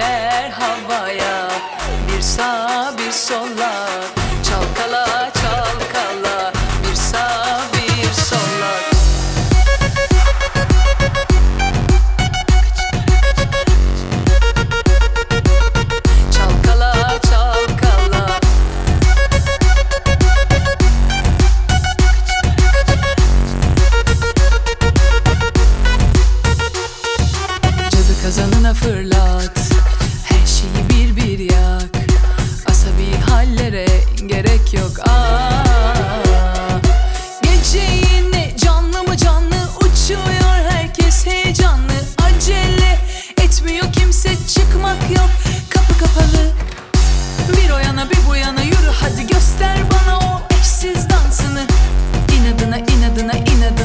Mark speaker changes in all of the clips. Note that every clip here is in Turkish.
Speaker 1: eller havaya Bir sağ bir sola. Çalkala çalkala Bir sağ bir sola. Çalkala çalkala. Cadı kazanına fırla. Bir o yana bir bu yana yürü hadi göster bana o eşsiz dansını. İnadına inadına inadına.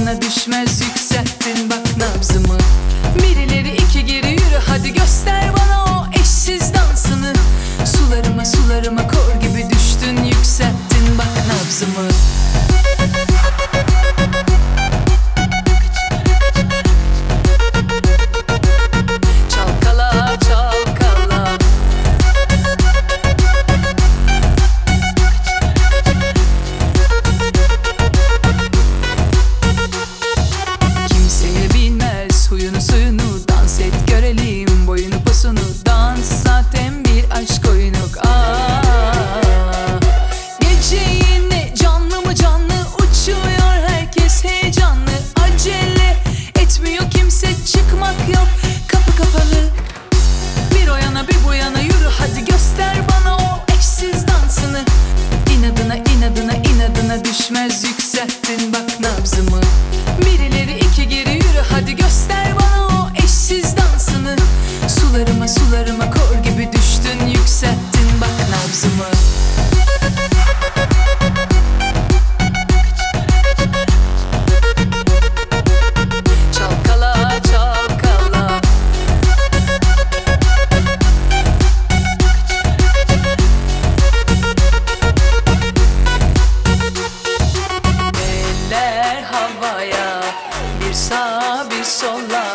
Speaker 1: sağa bir sola.